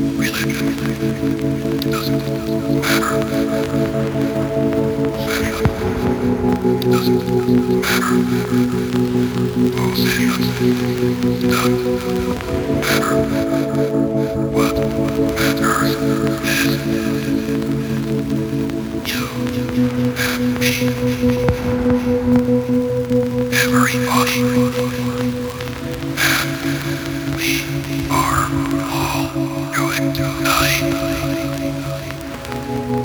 What matters is you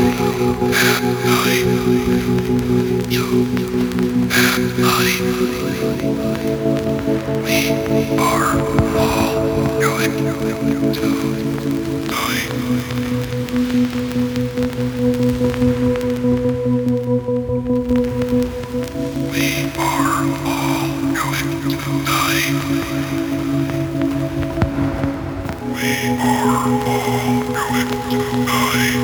We are all going to die.